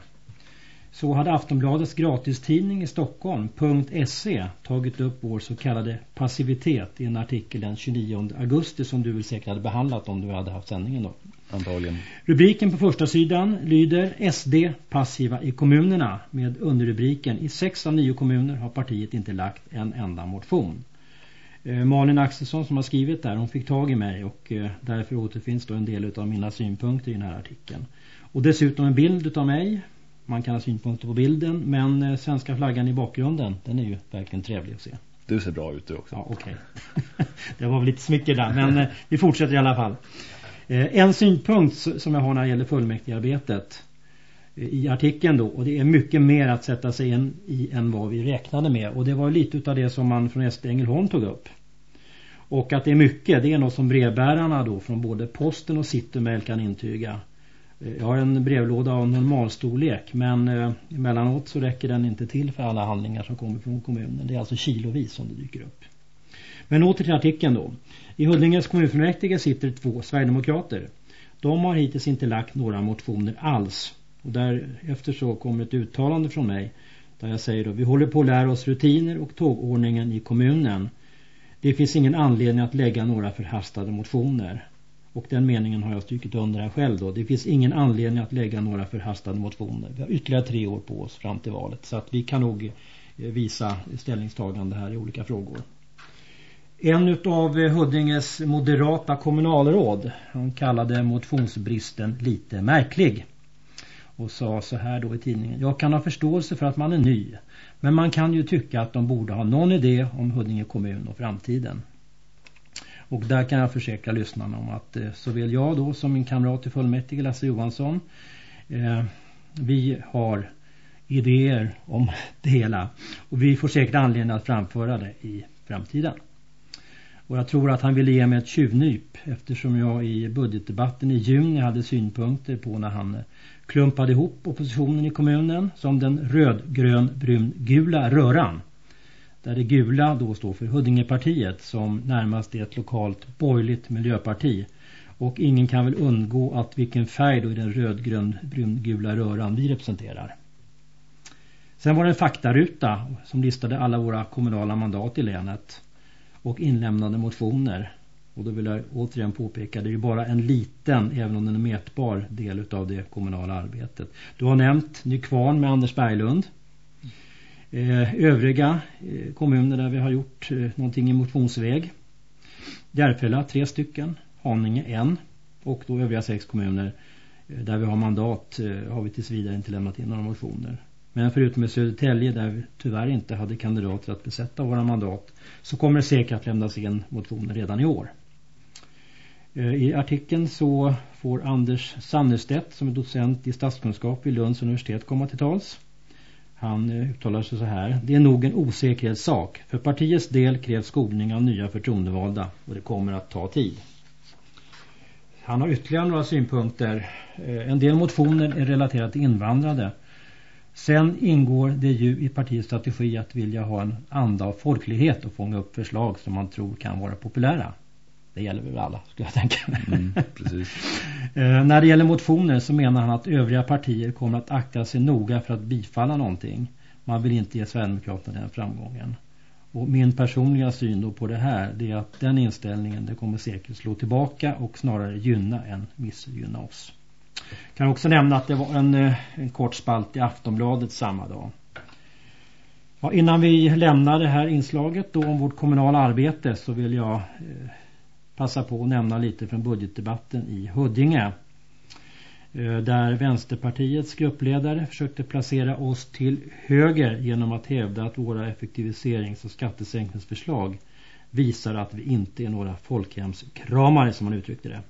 så hade Aftonbladets gratistidning i Stockholm, .se, tagit upp vår så kallade passivitet i en artikel den 29 augusti som du väl säkert hade behandlat om du hade haft sändningen då. Antagligen. Rubriken på första sidan lyder SD passiva i kommunerna med underrubriken I sex av nio kommuner har partiet inte lagt en enda motion. Eh, Malin Axelsson som har skrivit där, hon fick tag i mig och eh, därför återfinns då en del av mina synpunkter i den här artikeln. Och dessutom en bild av mig. Man kan ha synpunkter på bilden men eh, svenska flaggan i bakgrunden, den är ju verkligen trevlig att se. Du ser bra ut du också. Ja, okej. Okay. det var väl lite smicker där men vi fortsätter i alla fall. En synpunkt som jag har när det gäller fullmäktigearbetet i artikeln då och det är mycket mer att sätta sig in i än vad vi räknade med och det var lite av det som man från SD Ängelholm tog upp. Och att det är mycket, det är något som brevbärarna då från både posten och Citymail kan intyga. Jag har en brevlåda av normalstorlek men eh, emellanåt så räcker den inte till för alla handlingar som kommer från kommunen. Det är alltså kilovis som det dyker upp. Men åter till artikeln då. I Huddinges kommunfullmäktige sitter två Sverigedemokrater. De har hittills inte lagt några motioner alls. Och därefter så kommer ett uttalande från mig där jag säger då vi håller på att lära oss rutiner och tågordningen i kommunen. Det finns ingen anledning att lägga några förhastade motioner. Och den meningen har jag strukit under här själv då. Det finns ingen anledning att lägga några förhastade motioner. Vi har ytterligare tre år på oss fram till valet. Så att vi kan nog eh, visa ställningstagande här i olika frågor. En av eh, Huddinges moderata kommunalråd, han kallade motionsbristen lite märklig. Och sa så här då i tidningen. Jag kan ha förståelse för att man är ny. Men man kan ju tycka att de borde ha någon idé om Huddinge kommun och framtiden. Och där kan jag försäkra lyssnarna om att eh, såväl jag då som min kamrat i fullmäktige Lasse Johansson eh, vi har idéer om det hela. Och vi får säkert anledning att framföra det i framtiden. Och jag tror att han ville ge mig ett tjuvnyp eftersom jag i budgetdebatten i juni hade synpunkter på när han eh, klumpade ihop oppositionen i kommunen som den röd-grön-brun-gula röran. Där det gula då står för Huddingepartiet som närmast är ett lokalt borgerligt miljöparti. Och ingen kan väl undgå att vilken färg då i den rödgrön brungula röran vi representerar. Sen var det en faktaruta som listade alla våra kommunala mandat i länet och inlämnade motioner. Och då vill jag återigen påpeka, det är ju bara en liten, även om den är mätbar, del av det kommunala arbetet. Du har nämnt Nykvarn med Anders Berglund. Eh, övriga eh, kommuner där vi har gjort eh, någonting i motionsväg. Järfälla tre stycken, Haninge en och då övriga sex kommuner där vi har mandat har vi tills vidare inte lämnat in några motioner. Men förutom i Södertälje där vi tyvärr inte hade kandidater att besätta våra mandat så kommer det säkert att lämnas in motioner redan i år. I artikeln så får Anders Sannerstedt som är docent i statskunskap vid Lunds universitet komma till tals. Han eh, uttalar sig så här. Det är nog en osäkerhetssak. För partiets del krävs skolning av nya förtroendevalda och det kommer att ta tid. Han har ytterligare några synpunkter. Eh, en del motioner är relaterade till invandrade. Sen ingår det ju i partiets strategi att vilja ha en anda av folklighet och fånga upp förslag som man tror kan vara populära. Det gäller väl alla, skulle jag tänka mig. Mm, precis. eh, när det gäller motioner så menar han att övriga partier kommer att akta sig noga för att bifalla någonting. Man vill inte ge Sverigedemokraterna den framgången. Och min personliga syn då på det här det är att den inställningen det kommer säkert slå tillbaka och snarare gynna än missgynna oss. Kan också nämna att det var en, eh, en kort spalt i Aftonbladet samma dag. Ja, innan vi lämnar det här inslaget då om vårt kommunala arbete så vill jag eh, passa på att nämna lite från budgetdebatten i Huddinge. Eh, där Vänsterpartiets gruppledare försökte placera oss till höger genom att hävda att våra effektiviserings- och skattesänkningsförslag visar att vi inte är några folkhemskramare som man uttryckte det.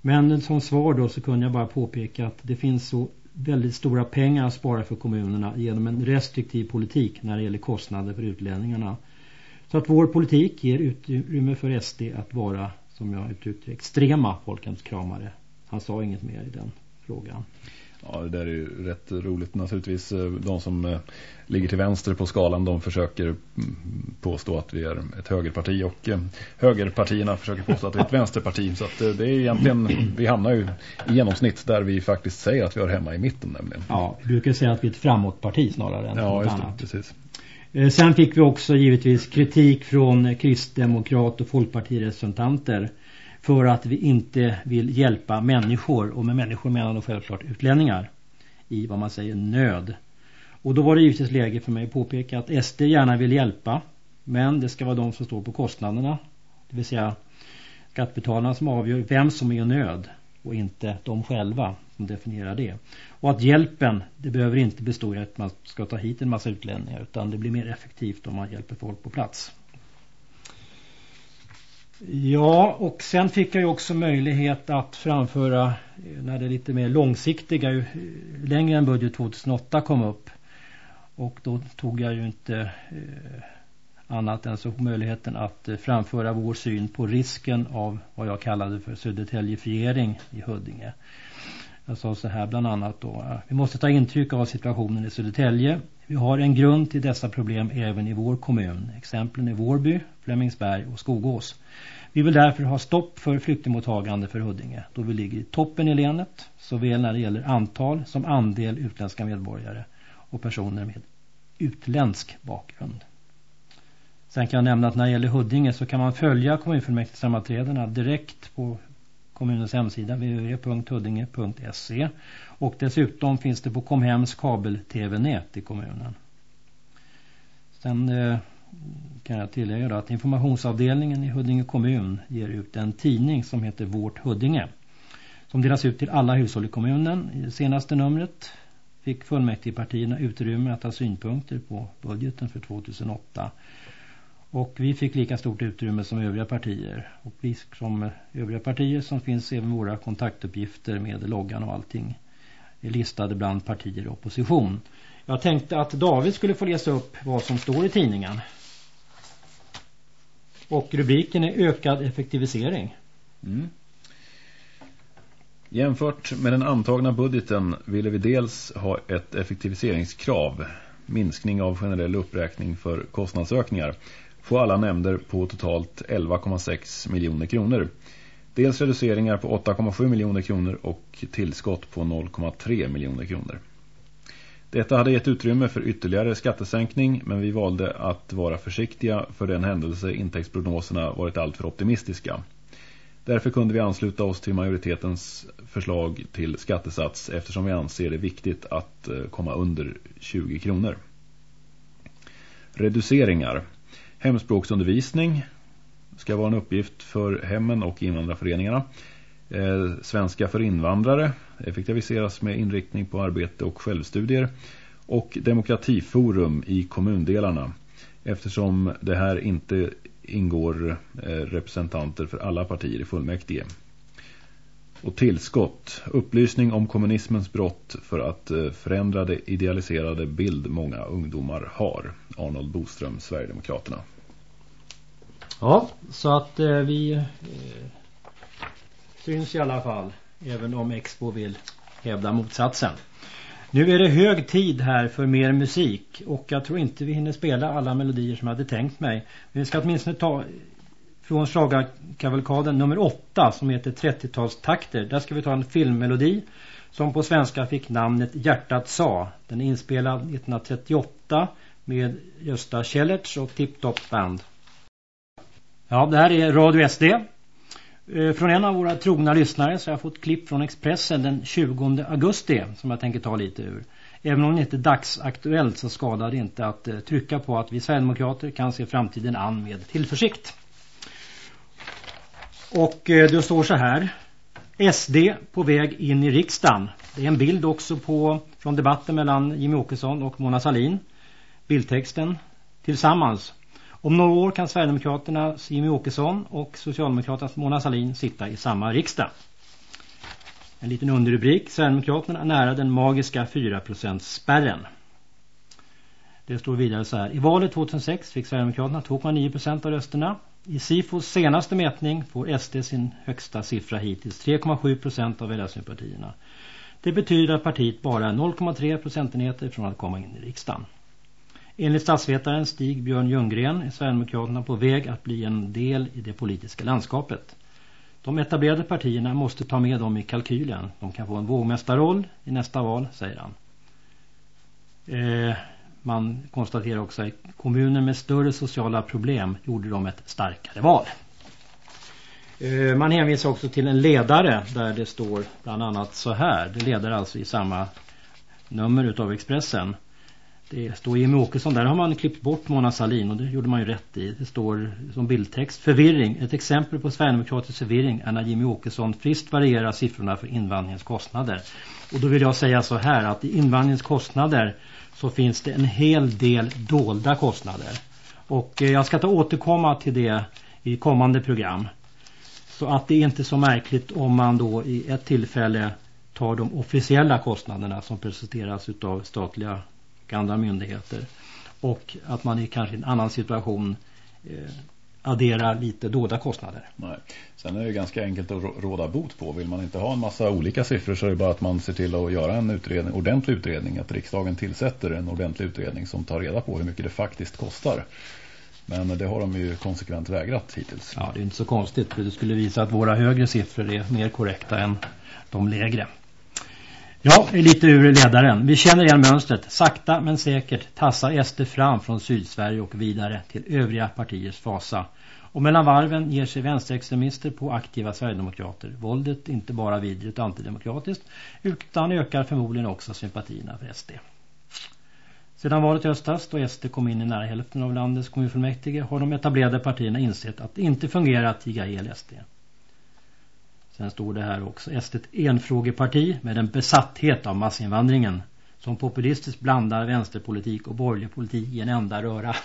Men som svar då så kunde jag bara påpeka att det finns så väldigt stora pengar att spara för kommunerna genom en restriktiv politik när det gäller kostnader för utlänningarna så att vår politik ger utrymme för SD att vara, som jag uttryckte extrema folkhemskramare. Han sa inget mer i den frågan. Ja, det där är ju rätt roligt naturligtvis. De som eh, ligger till vänster på skalan, de försöker mm, påstå att vi är ett högerparti och eh, högerpartierna försöker påstå att vi är ett vänsterparti. Så eh, det är egentligen, vi hamnar ju i genomsnitt där vi faktiskt säger att vi hör hemma i mitten nämligen. Ja, vi brukar säga att vi är ett framåtparti snarare än ja, något annat. precis. Eh, sen fick vi också givetvis kritik från kristdemokrat och folkpartirepresentanter för att vi inte vill hjälpa människor och med människor menar de självklart utlänningar i vad man säger nöd. Och då var det givetvis läge för mig att påpeka att SD gärna vill hjälpa men det ska vara de som står på kostnaderna. Det vill säga skattebetalarna som avgör vem som är i nöd och inte de själva som definierar det. Och att hjälpen, det behöver inte bestå i att man ska ta hit en massa utlänningar utan det blir mer effektivt om man hjälper folk på plats. Ja, och sen fick jag ju också möjlighet att framföra eh, när det lite mer långsiktiga, eh, längre än budget 2008 kom upp. Och då tog jag ju inte eh, annat än så möjligheten att eh, framföra vår syn på risken av vad jag kallade för Södertäljefiering i Huddinge. Jag sa så här bland annat då. Eh, vi måste ta intryck av situationen i Södertälje. Vi har en grund till dessa problem även i vår kommun. Exemplen är Vårby, Flemingsberg och Skogås. Vi vill därför ha stopp för flyktingmottagande för Huddinge då vi ligger i toppen i länet såväl när det gäller antal som andel utländska medborgare och personer med utländsk bakgrund. Sen kan jag nämna att när det gäller Huddinge så kan man följa kommunfullmäktigesammanträdena direkt på kommunens hemsida www.huddinge.se och dessutom finns det på Comhems kabel-tv-nät i kommunen. Sen eh, kan jag tillägga då att informationsavdelningen i Huddinge kommun ger ut en tidning som heter Vårt Huddinge som delas ut till alla hushåll i kommunen. I det senaste numret fick fullmäktigepartierna utrymme att ha synpunkter på budgeten för 2008 och vi fick lika stort utrymme som övriga partier. Och vi som övriga partier som finns även våra kontaktuppgifter med loggan och allting är listade bland partier i opposition. Jag tänkte att David skulle få läsa upp vad som står i tidningen. Och rubriken är ökad effektivisering. Mm. Jämfört med den antagna budgeten ville vi dels ha ett effektiviseringskrav, minskning av generell uppräkning för kostnadsökningar, få alla nämnder på totalt 11,6 miljoner kronor. Dels reduceringar på 8,7 miljoner kronor och tillskott på 0,3 miljoner kronor. Detta hade gett utrymme för ytterligare skattesänkning men vi valde att vara försiktiga för den händelse intäktsprognoserna varit alltför optimistiska. Därför kunde vi ansluta oss till majoritetens förslag till skattesats eftersom vi anser det viktigt att eh, komma under 20 kronor. Reduceringar. Hemspråksundervisning ska vara en uppgift för hemmen och invandrarföreningarna. Eh, svenska för invandrare effektiviseras med inriktning på arbete och självstudier. Och demokratiforum i kommundelarna eftersom det här inte ingår eh, representanter för alla partier i fullmäktige. Och tillskott, upplysning om kommunismens brott för att eh, förändra det idealiserade bild många ungdomar har. Arnold Boström, Sverigedemokraterna. Ja, så att eh, vi eh, syns i alla fall. Även om Expo vill hävda motsatsen. Nu är det hög tid här för mer musik och jag tror inte vi hinner spela alla melodier som jag hade tänkt mig. Men vi ska åtminstone ta från Schlagerkavalkaden nummer åtta som heter 30-talstakter. Där ska vi ta en filmmelodi som på svenska fick namnet Hjärtat sa. Den är inspelad 1938 med Gösta Kjellerts och Tip Top Band. Ja, det här är Radio SD. Eh, från en av våra trogna lyssnare så har jag fått klipp från Expressen den 20 augusti som jag tänker ta lite ur. Även om det inte är dagsaktuellt så skadar det inte att eh, trycka på att vi Sverigedemokrater kan se framtiden an med tillförsikt. Och eh, det står så här. SD på väg in i riksdagen. Det är en bild också på, från debatten mellan Jimmy Åkesson och Mona Salin. Bildtexten. Tillsammans om några år kan Sverigedemokraternas Jimmy Åkesson och Socialdemokraternas Mona Salin sitta i samma riksdag. En liten underrubrik. Sverigedemokraterna är nära den magiska 4%-spärren. Det står vidare så här. I valet 2006 fick Sverigedemokraterna 2,9% av rösterna. I SIFOs senaste mätning får SD sin högsta siffra hittills. 3,7 procent av väljarsympatierna. Det betyder att partiet bara är 0,3 procentenheter från att komma in i riksdagen. Enligt statsvetaren Stig Björn Ljunggren är Sverigedemokraterna på väg att bli en del i det politiska landskapet. De etablerade partierna måste ta med dem i kalkylen. De kan få en vågmästarroll i nästa val, säger han. Eh, man konstaterar också att kommuner med större sociala problem gjorde de ett starkare val. Eh, man hänvisar också till en ledare där det står bland annat så här. Det leder alltså i samma nummer utav Expressen. Det står Jimmy Åkesson, där har man klippt bort Mona Salin och det gjorde man ju rätt i. Det står som bildtext. Förvirring. Ett exempel på Sverigedemokratisk förvirring är när Jimmy Åkesson friskt varierar siffrorna för invandringens kostnader. Och då vill jag säga så här att i invandringens kostnader så finns det en hel del dolda kostnader. Och eh, jag ska ta återkomma till det i kommande program. Så att det är inte så märkligt om man då i ett tillfälle tar de officiella kostnaderna som presenteras av statliga och andra myndigheter. Och att man i kanske en annan situation eh, adderar lite dolda kostnader. Nej. Sen är det ganska enkelt att råda bot på. Vill man inte ha en massa olika siffror så är det bara att man ser till att göra en utredning, ordentlig utredning. Att riksdagen tillsätter en ordentlig utredning som tar reda på hur mycket det faktiskt kostar. Men det har de ju konsekvent vägrat hittills. Ja, det är inte så konstigt. För det skulle visa att våra högre siffror är mer korrekta än de lägre. Ja, lite ur ledaren. Vi känner igen mönstret. Sakta men säkert tassar SD fram från Sydsverige och vidare till övriga partiers fasa. Och mellan varven ger sig vänsterextremister på aktiva Sverigedemokrater. Våldet inte bara vidrigt och antidemokratiskt utan ökar förmodligen också sympatierna för SD. Sedan valet i höstas då SD kom in i nära hälften av landets kommunfullmäktige har de etablerade partierna insett att det inte fungerar att tiga el SD. Sen står det här också SD ett enfrågeparti med en besatthet av massinvandringen som populistiskt blandar vänsterpolitik och borgerlig politik i en enda röra.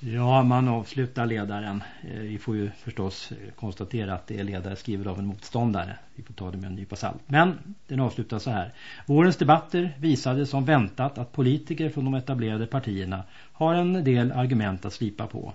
Ja, man avslutar ledaren. Eh, vi får ju förstås eh, konstatera att det är ledare skriven av en motståndare. Vi får ta det med en nypa salt. Men den avslutas så här. Vårens debatter visade som väntat att politiker från de etablerade partierna har en del argument att slipa på.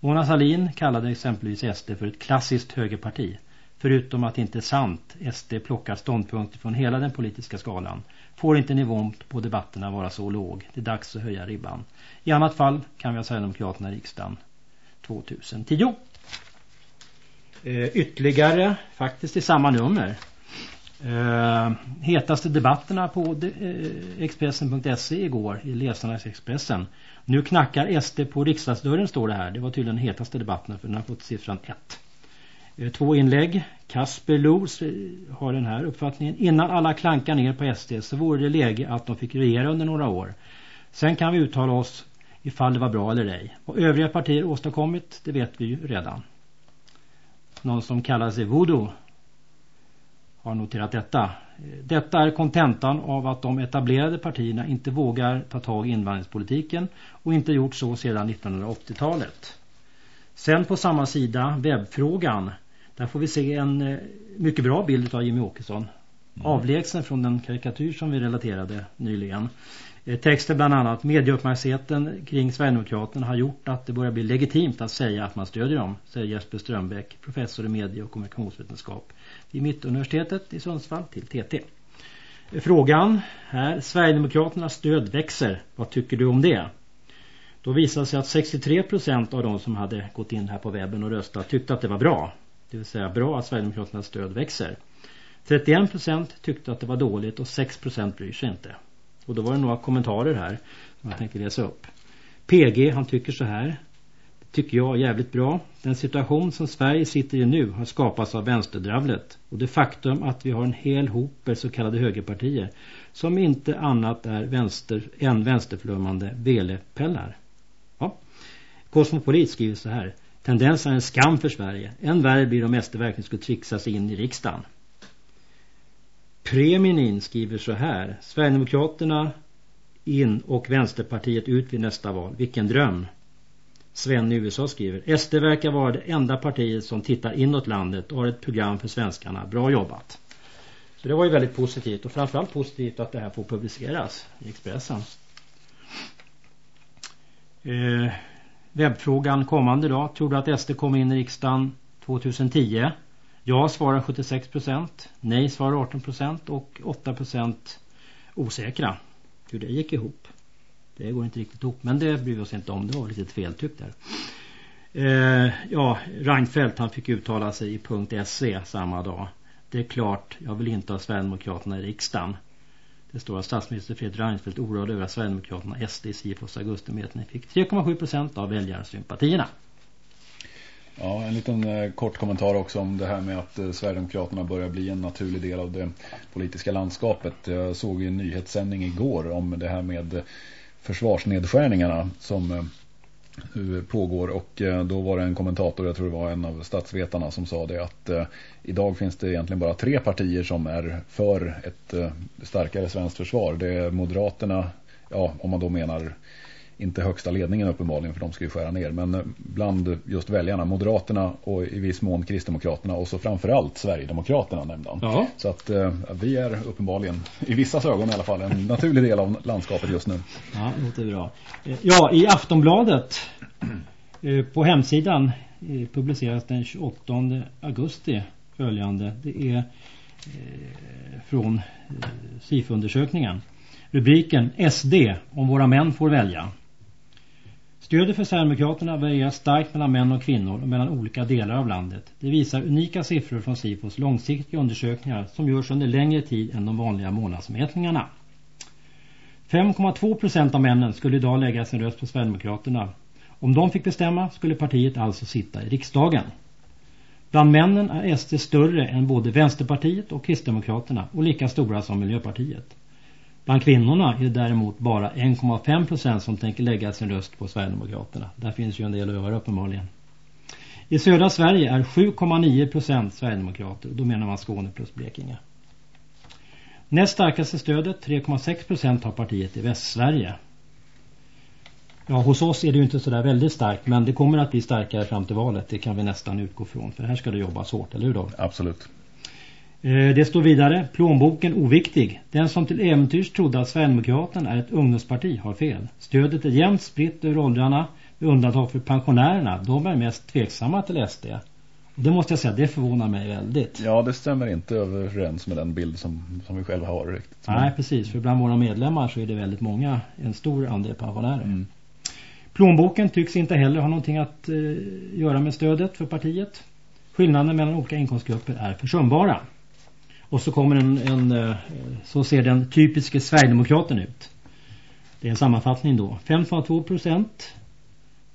Mona Salin kallade exempelvis SD för ett klassiskt högerparti. Förutom att det inte är sant, SD plockar ståndpunkter från hela den politiska skalan. Får inte nivån på debatterna vara så låg. Det är dags att höja ribban. I annat fall kan vi ha Sverigedemokraterna i riksdagen 2010. Eh, ytterligare, faktiskt i samma nummer. Eh, hetaste debatterna på eh, Expressen.se igår i Läsarnas Expressen. Nu knackar SD på riksdagsdörren står det här. Det var tydligen hetaste debatten för den har fått siffran 1. Eh, två inlägg. Kasper Lors eh, har den här uppfattningen. Innan alla klankar ner på SD så vore det läge att de fick regera under några år. Sen kan vi uttala oss ifall det var bra eller ej. Och övriga partier åstadkommit, det vet vi ju redan. Någon som kallar sig Voodoo har noterat detta. Detta är kontentan av att de etablerade partierna inte vågar ta tag i invandringspolitiken och inte gjort så sedan 1980-talet. Sen på samma sida webbfrågan där får vi se en eh, mycket bra bild av Jimmy Åkesson. Mm. Avlägsen från den karikatyr som vi relaterade nyligen. Eh, texten bland annat medieuppmärksamheten kring Sverigedemokraterna har gjort att det börjar bli legitimt att säga att man stödjer dem, säger Jesper Strömbäck, professor i medie- och kommunikationsvetenskap vid Mittuniversitetet i Sundsvall till TT. Frågan här, Sverigedemokraternas stöd växer. Vad tycker du om det? Då visade sig att 63% av de som hade gått in här på webben och röstat tyckte att det var bra. Det vill säga bra att Sverigedemokraternas stöd växer. 31% tyckte att det var dåligt och 6% bryr sig inte. Och då var det några kommentarer här som jag tänkte läsa upp. PG han tycker så här. Tycker jag är jävligt bra. Den situation som Sverige sitter i nu har skapats av vänsterdravlet. Och det faktum att vi har en hel hop så kallade högerpartier som inte annat är vänster, än vänsterflummande velepellar. Ja. Kosmopolit skriver så här. Tendensen är en skam för Sverige. Än värre blir om SD verkligen skulle trixas in i riksdagen. Preminin skriver så här. Sverigedemokraterna in och Vänsterpartiet ut vid nästa val. Vilken dröm. Sven i USA skriver. SD verkar vara det enda partiet som tittar inåt landet och har ett program för svenskarna. Bra jobbat. Så det var ju väldigt positivt och framförallt positivt att det här får publiceras i Expressen. Eh, webbfrågan kommande dag. Tror du att SD kommer in i riksdagen 2010? Ja svarar 76%, nej svarar 18% och 8% osäkra. Hur det gick ihop. Det går inte riktigt ihop, men det bryr vi oss inte om. Det var lite feltyckt där. Eh, ja, Reinfeldt han fick uttala sig i punkt .se samma dag. Det är klart, jag vill inte ha Sverigedemokraterna i riksdagen. Det står att statsminister Fredrik Reinfeldt oroade över att Sverigedemokraterna SD i Sifos augustimätning fick 3,7 procent av väljarsympatierna. Ja, en liten eh, kort kommentar också om det här med att eh, Sverigedemokraterna börjar bli en naturlig del av det politiska landskapet. Jag såg ju en nyhetssändning igår om det här med försvarsnedskärningarna som eh, eh, pågår och eh, då var det en kommentator, jag tror det var en av statsvetarna som sa det att eh, idag finns det egentligen bara tre partier som är för ett eh, starkare svenskt försvar. Det är Moderaterna, ja om man då menar inte högsta ledningen uppenbarligen för de ska ju skära ner men eh, bland just väljarna, Moderaterna och i viss mån Kristdemokraterna och så framförallt Sverigedemokraterna nämnde han. Ja. Så att eh, vi är uppenbarligen, i vissa ögon i alla fall, en naturlig del av landskapet just nu. Ja, låter bra. Eh, ja, i Aftonbladet eh, på hemsidan publiceras den 28 augusti följande. Det är från SIF-undersökningen. Rubriken SD om våra män får välja. Stödet för Sverigedemokraterna varierar starkt mellan män och kvinnor och mellan olika delar av landet. Det visar unika siffror från SIFOs långsiktiga undersökningar som görs under längre tid än de vanliga månadsmätningarna. 5,2 procent av männen skulle idag lägga sin röst på Sverigedemokraterna. Om de fick bestämma skulle partiet alltså sitta i riksdagen. Bland männen är SD större än både Vänsterpartiet och Kristdemokraterna och lika stora som Miljöpartiet. Bland kvinnorna är det däremot bara 1,5% som tänker lägga sin röst på Sverigedemokraterna. Där finns ju en del att göra uppenbarligen. I södra Sverige är 7,9% Sverigedemokrater. Då menar man Skåne plus Blekinge. Näst starkaste stödet, 3,6% har partiet i Västsverige. Ja, hos oss är det ju inte sådär väldigt starkt men det kommer att bli starkare fram till valet. Det kan vi nästan utgå från för här ska det jobbas hårt, eller hur då? Absolut. Eh, det står vidare, plånboken oviktig. Den som till äventyrs trodde att Sverigedemokraterna är ett ungdomsparti har fel. Stödet är jämnt spritt över åldrarna med undantag för pensionärerna. De är mest tveksamma till SD. Det måste jag säga, det förvånar mig väldigt. Ja, det stämmer inte överens med den bild som, som vi själva har riktigt. Nej, precis. För bland våra medlemmar så är det väldigt många, en stor andel pensionärer. Mm. Plånboken tycks inte heller ha någonting att eh, göra med stödet för partiet. Skillnaden mellan olika inkomstgrupper är försumbara. Och så kommer en, en eh, så ser den typiska Sverigedemokraten ut. Det är en sammanfattning då. 5,2 procent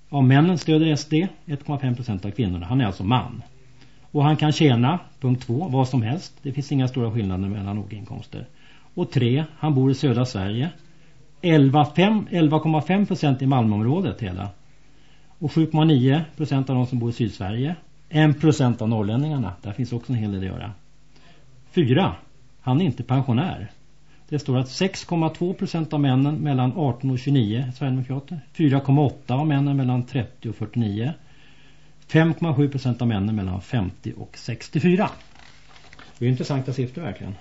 av männen stöder SD, 1,5 procent av kvinnorna. Han är alltså man. Och han kan tjäna, punkt 2, vad som helst. Det finns inga stora skillnader mellan olika inkomster. Och 3, han bor i södra Sverige. 11,5 procent i Malmöområdet hela. Och 7,9 procent av de som bor i Sydsverige. 1 procent av norrlänningarna. Där finns också en hel del att göra. 4. Han är inte pensionär. Det står att 6,2 procent av männen mellan 18 och 29 är Sverigedemokrater. 4,8 av männen mellan 30 och 49. 5,7 procent av männen mellan 50 och 64. Det är intressanta siffror verkligen.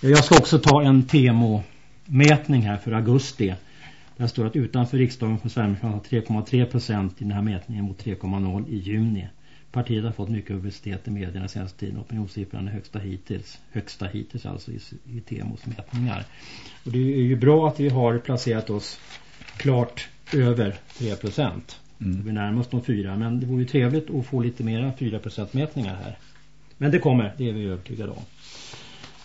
Jag ska också ta en TEMO-mätning här för augusti. Där står att utanför riksdagen för Sverigedemokraterna 3,3 procent i den här mätningen mot 3,0 i juni. Partiet har fått mycket publicitet i medierna senaste tiden. Opinionssiffran är högsta hittills. Högsta hittills alltså i, i TEMOs mätningar. Och det är ju bra att vi har placerat oss klart över 3 procent. Mm. Vi närmar oss de fyra. Men det vore ju trevligt att få lite mera 4 procent mätningar här. Men det kommer, det är vi övertygade om.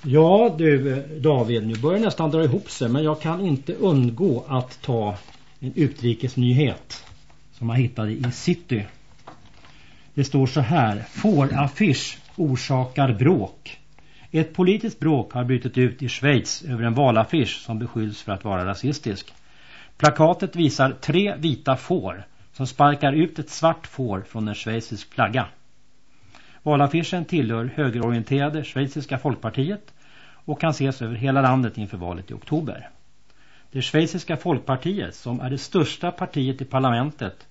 Ja du David, nu börjar nästan dra ihop sig. Men jag kan inte undgå att ta en utrikesnyhet. Som jag hittade i City det står så här. Fåraffisch orsakar bråk. Ett politiskt bråk har brutit ut i Schweiz över en valaffisch som beskylls för att vara rasistisk. Plakatet visar tre vita får som sparkar ut ett svart får från en schweizisk flagga. Valaffischen tillhör högerorienterade schweiziska folkpartiet och kan ses över hela landet inför valet i oktober. Det schweiziska folkpartiet som är det största partiet i parlamentet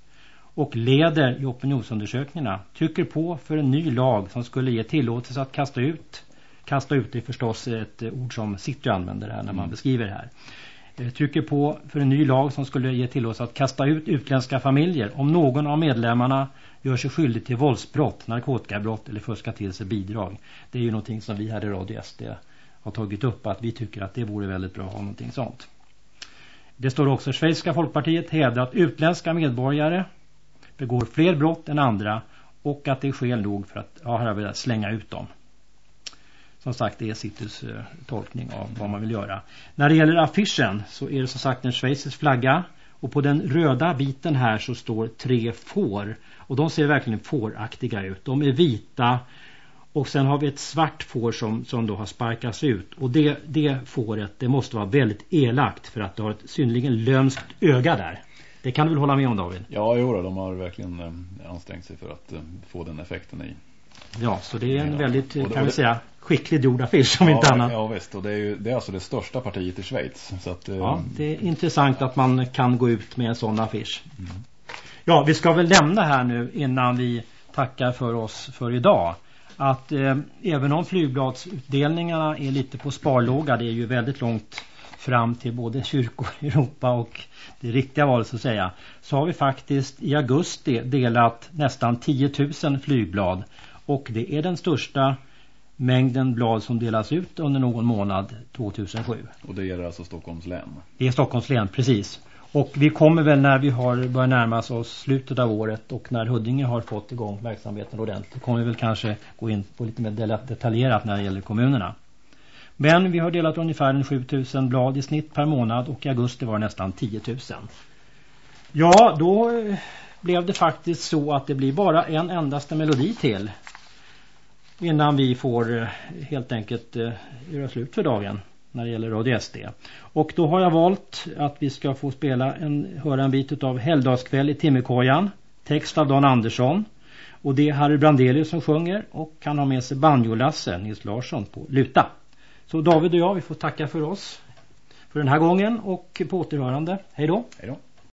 och leder i opinionsundersökningarna trycker på för en ny lag som skulle ge tillåtelse att kasta ut kasta ut är förstås ett ord som City använder här när man mm. beskriver det här eh, trycker på för en ny lag som skulle ge tillåtelse att kasta ut utländska familjer om någon av medlemmarna gör sig skyldig till våldsbrott, narkotikabrott eller fuskar till sig bidrag. Det är ju någonting som vi här i Radio SD har tagit upp att vi tycker att det vore väldigt bra att ha någonting sånt. Det står också Schweiziska folkpartiet hävdar att utländska medborgare begår fler brott än andra och att det är skäl nog för att ja, här vill jag slänga ut dem. Som sagt, det är Citys eh, tolkning av vad man vill göra. När det gäller affischen så är det som sagt en schweizisk flagga och på den röda biten här så står tre får. Och de ser verkligen fåraktiga ut. De är vita och sen har vi ett svart får som, som då har sparkats ut. Och det, det fåret det måste vara väldigt elakt för att det har ett synnerligen lömskt öga där. Det kan du väl hålla med om David? Ja, jo, de har verkligen eh, ansträngt sig för att eh, få den effekten i. Ja, så det är en väldigt, det, kan vi säga, skickligt gjord affisch om ja, inte annat. Ja, visst. Och det är, ju, det är alltså det största partiet i Schweiz. Så att, eh, ja, det är intressant att man kan gå ut med en sån affisch. Mm. Ja, vi ska väl lämna här nu innan vi tackar för oss för idag. Att eh, även om flygbladsutdelningarna är lite på sparlåga, det är ju väldigt långt fram till både kyrkor i Europa och det riktiga valet så att säga så har vi faktiskt i augusti delat nästan 10 000 flygblad och det är den största mängden blad som delas ut under någon månad 2007. Och det gäller alltså Stockholms län? Det är Stockholms län, precis. Och vi kommer väl när vi har börjat närma oss slutet av året och när Huddinge har fått igång verksamheten ordentligt kommer vi väl kanske gå in på lite mer detaljerat när det gäller kommunerna. Men vi har delat ungefär 7000 blad i snitt per månad och i augusti var det nästan 10 000. Ja, då eh, blev det faktiskt så att det blir bara en endaste melodi till innan vi får eh, helt enkelt eh, göra slut för dagen när det gäller Radio SD. Och då har jag valt att vi ska få spela en, höra en bit av Helldagskväll i Timmerkojan, text av Dan Andersson. Och det är Harry Brandelius som sjunger och kan ha med sig banjolasse Nils Larsson på luta. Så David och jag, vi får tacka för oss för den här gången och på återhörande. Hej då! Hej då!